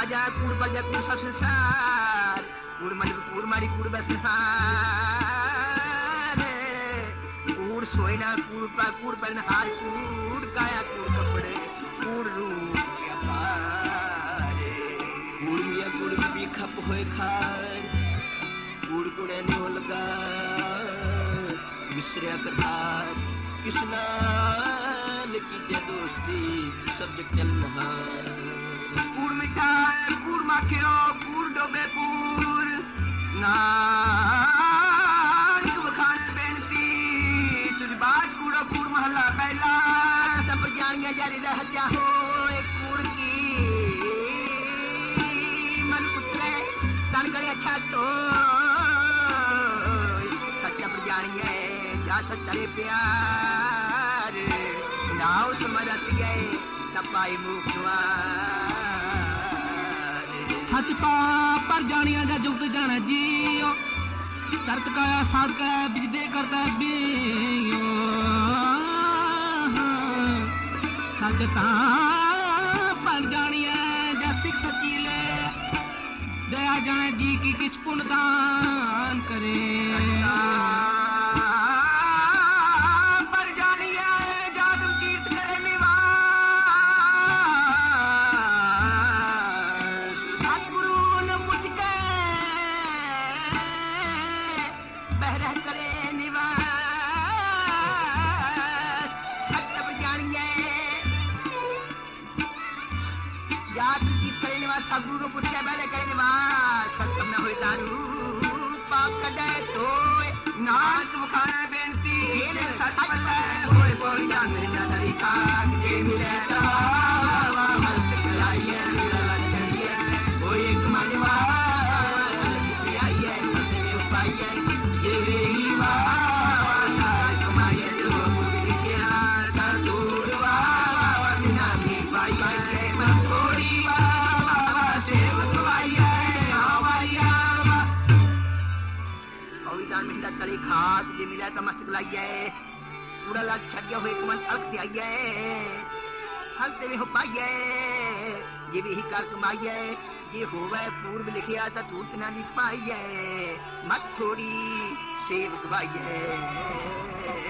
राजा कूड़ प्रजा कूड़ सब संसार कूड़ मन कूड़ मारी कूड़ बसहार कूड़ सोयना, कूड़ पा, कूड़ पहनहार कूड़ काया कूड़ कपड़े, कूड़ रूप। कूड़ मिया कूड़ भी खप होए खार। कूड़, कुड़े नोलगा मिश्रिया कथा कृष्णान की जय दोस्ती, सब जग चल कूड़ कूड़ डोबे पूर। नानक बखाने बेनती, तुझ बात कूड़ो कूड़ महला पहला सब जानिया जारी रह जाहो एक कूड़ की। मन उतरे, तन करे अच्छा तो। सच्चा पर जानिए, जा सच्चे प्यार। नाव समरत गए तपाई मुखवार ਸੱਚ सच पा पर जानिया जा जुगत जाना जियो। दर्द काया साध का बिजदे करता बियो। सजता पर जानिया जा सिख सकीले। दया जाने जी की किस पुण्य दान करे। करे पुत्र बल कर सत्सम न होए दारू पाप कदे तो नाथ मुखार बेनती सच पल्ले होए बोल जान न का के मिले तहावा हस्त कलाइए करिए कोई एक मनवा ਮਾਰੀ ਖਾਤ ਜੇ ਮਿਲਿਆ ਤਾਂ ਮਸਤਕ ਲਾਈਏ ਪੂਰਾ ਲੱਗ ਛੱਡਿਆ ਹੋਏ ਕਮਨ ਅਲਖ ਤੇ ਆਈਏ ਹਲ ਤੇ ਹੋ ਪਾਈਏ ਜੇ ਵੀ ਕਰ ਕਮਾਈਏ ਜੇ ਹੋਵੇ ਪੂਰਬ ਲਿਖਿਆ ਤਾਂ ਤੂਤ ਨਾ ਨਹੀਂ ਪਾਈਏ ਮਤ ਥੋੜੀ ਸੇਵ ਗਵਾਈਏ